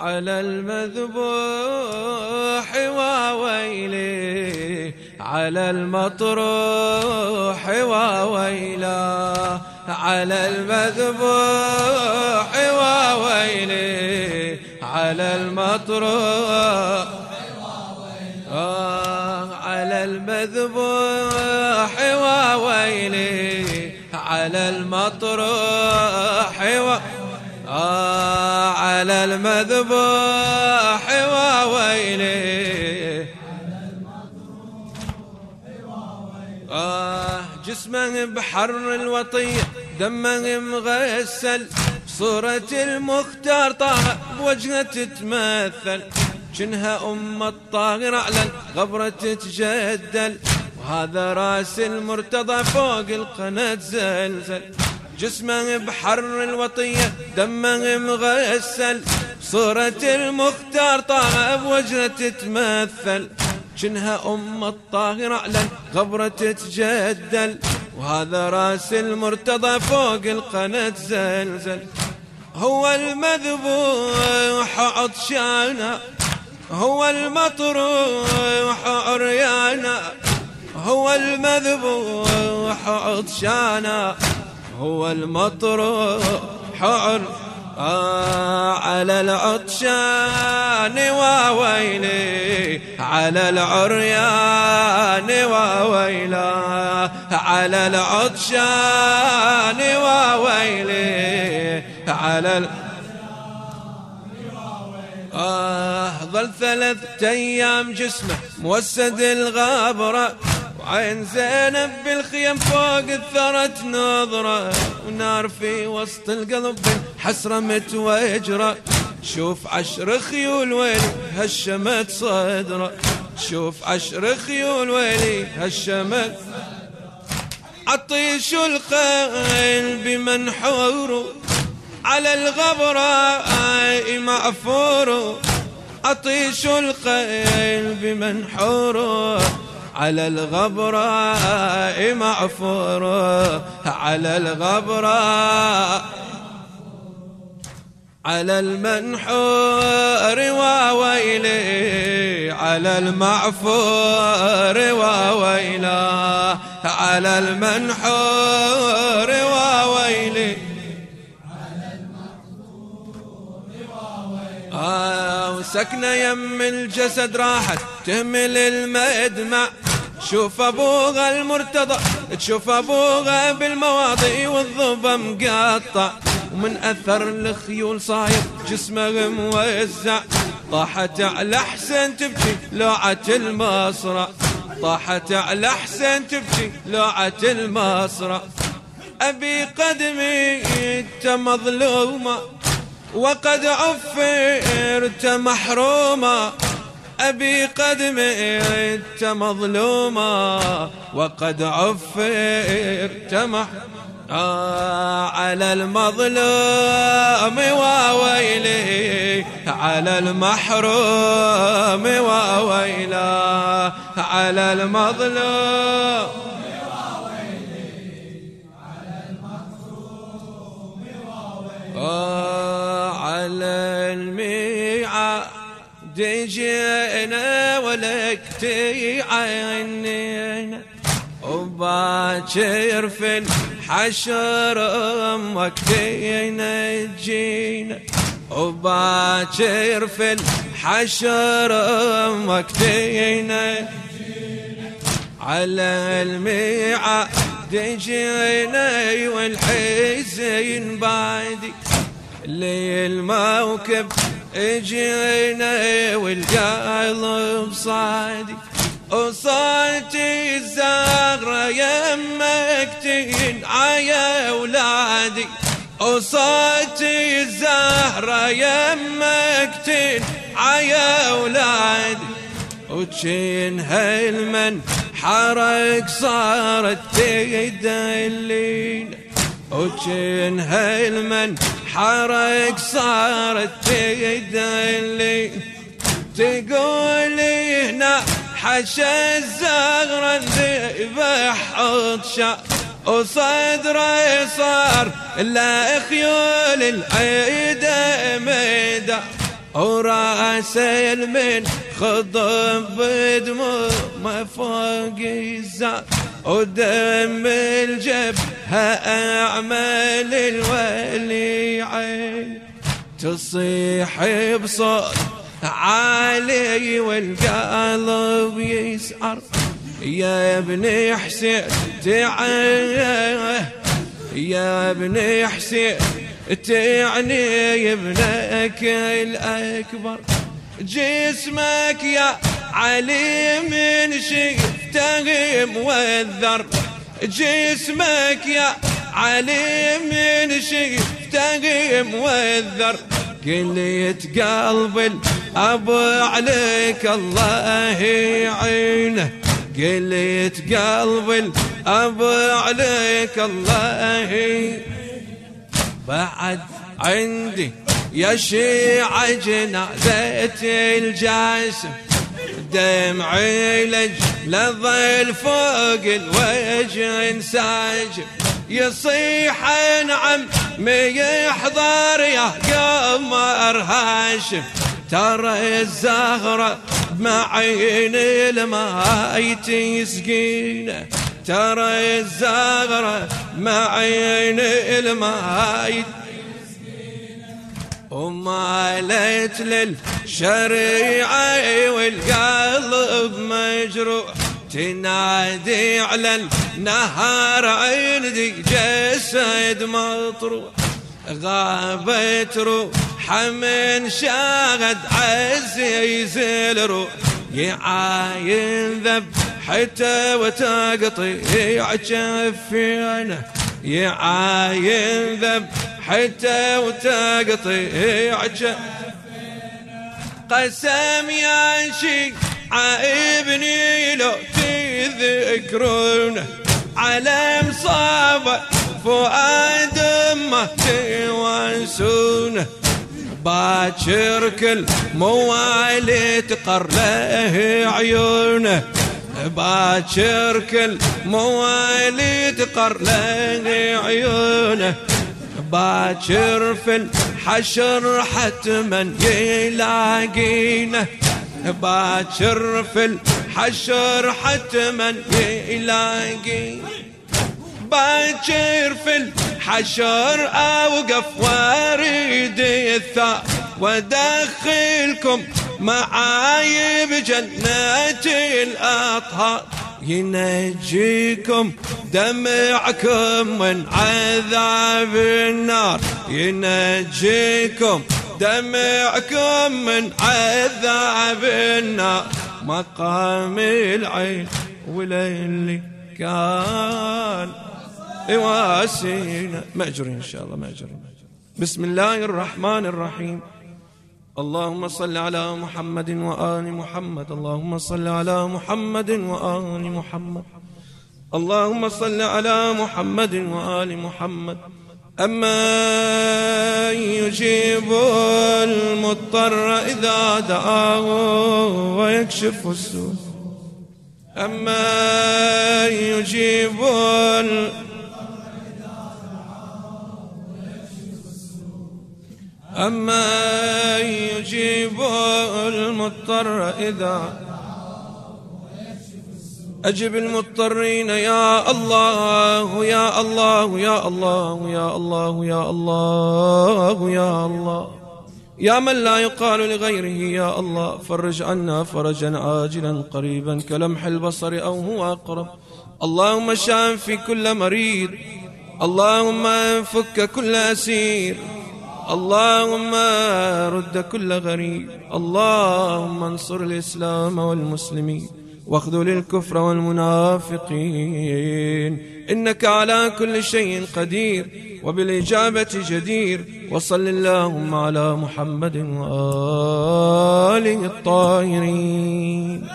على المذبوح وويلي على المطروح وويلا على المذبوح وويلي على المطروح على المذبوح وويلي على المطروح آه على المذبوح وويلي. آه جسمه بحر الوطية دمه مغسل صورة المختار طه بوجهه تتمثل. جنها أم الطاهر على الغبرة تتجدل. وهذا رأس المرتضى فوق القناة زلزل جسمه بحر الوطية دمه مغسل صورة المختار طه بوجهه تتمثل. جنها أم الطاهرة على الغبرة تتجدل. وهذا رأس المرتضى فوق القناة زلزل. هو المذبوح عطشانا. هو المطروح عريانا. هو المذبوح عطشانا. هو المطروح عريانا. آه على العطشان وويلي على العريان وويلا على العطشان وويلي على ال... آه ظل ثلاثة أيام جسمه موسد الغابرة وعين زينب بالخيم فوق الثرى نظرة ونار في وسط القلب حسرة متوجرة شوف عشر خيول ويلي هشمت صدرة. شوف عشر خيول ويلي هشمت عطيش الخيل بمنحور على الغبرة معفور عطيش الخيل بمنحور على الغبراء معفور على الغبراء على المنحور وويلي على المعفور وويلا على المنحور وويلي. آه وسكنة يم الجسد راحت تهمل المدمع. شوف ابوغا المرتضى تشوف ابوغا بالمواضي والضبا مقطع ومن أثر الخيول صاير جسمه موزع. طاحت على حسن تبكي لوعة المصرع طاحت على حسن تبكي لوعة المصرع أبي قدمي انت مظلومة وقد عفرت محروما أبي قد ميت مظلوما وقد عفرت محروما آه على المظلوم وويلي على المحروم وويلا على المظلوم على الميعاد جينا ولكتي عينينا وباكر في الحشر وقتينا جينا وباكر في الحشر وقتينا على الميعاد جينا والحزين بعدي للموكب اجينا والقلب صادي وصوتي الزهرة يمك عيا أولادي. وصوتي الزهرة يمك عيا أولادي. وتشين هالمن حرك صارت تدلينا وجن هالمن حرك صارت تدلي تقولي هنا حشا الزغرة ذبح عطشا وصدره صار لا خيول العيد ميدا. ورأس المن خضب بدمه ما فوق الزاد ودم الجبهة أعمال الولي عين. تصيح بصوت عالي والقلب يسعر يا ابن حسين تعال يا ابن حسين تعني ابنك الأكبر. جسمك يا علي من شفته موذر جسمك يا علي من شفته موذر قلت قلب الأب عليك الله يعينه. قلت قلب الأب عليك الله بعد عندي يا شيعة جنازة الجاسم دمعي لج لظل فوق الوجه انساجم يصيح نعم يحضر يا قمر هاشم ترى الزهرة معين الماي تسقينه ترى الزهرة معين الماي ومالت للشريعة والقلب مجروح تنادي على النهار عندي جسد مطروح. غابت روح من شاهد عزيز الروح يعاين ذب حتى وتقطيع جفينه يعاين ذب حتى وتقطيع قسم يا شي عايبني لو تذكرونه على مصابة فؤاد امه توانسونه باكر كل موالي تقر له عيونه باكر كل موالي تقر له عيونه باكر في الحشر حتما يلاقينا باكر في الحشر حتما يلاقينا باكر في الحشر أوقف وأريد الثار وادخلكم معاي بجنة الأطهار. ينجيكم دمعكم من عذاب النار. ينجيكم دمعكم من عذاب النار. مقام العين وليلي كان. يواسينا مأجر إن شاء الله مأجر بسم الله الرحمن الرحيم. اللهم صل على محمد وآل محمد. اللهم صل على محمد وآل محمد. اللهم صل على محمد وآل محمد. أما يجيب المضطر إذا دعاه ويكشف السوء. أما يجيب المضطر أما يجيب المضطر إذا أجب المضطرين يا الله يا الله يا الله يا الله يا الله يا الله. يا من لا يقال لغيره يا الله فرج عنا فرجا عاجلا قريبا كلمح البصر أو هو أقرب. اللهم شاف كل مريض اللهم فك كل أسير اللهم رد كل غريب اللهم انصر الإسلام والمسلمين. واخذل الكفر والمنافقين. إنك على كل شيء قدير وبالإجابة جدير. وصل اللهم على محمد وآله الطاهرين.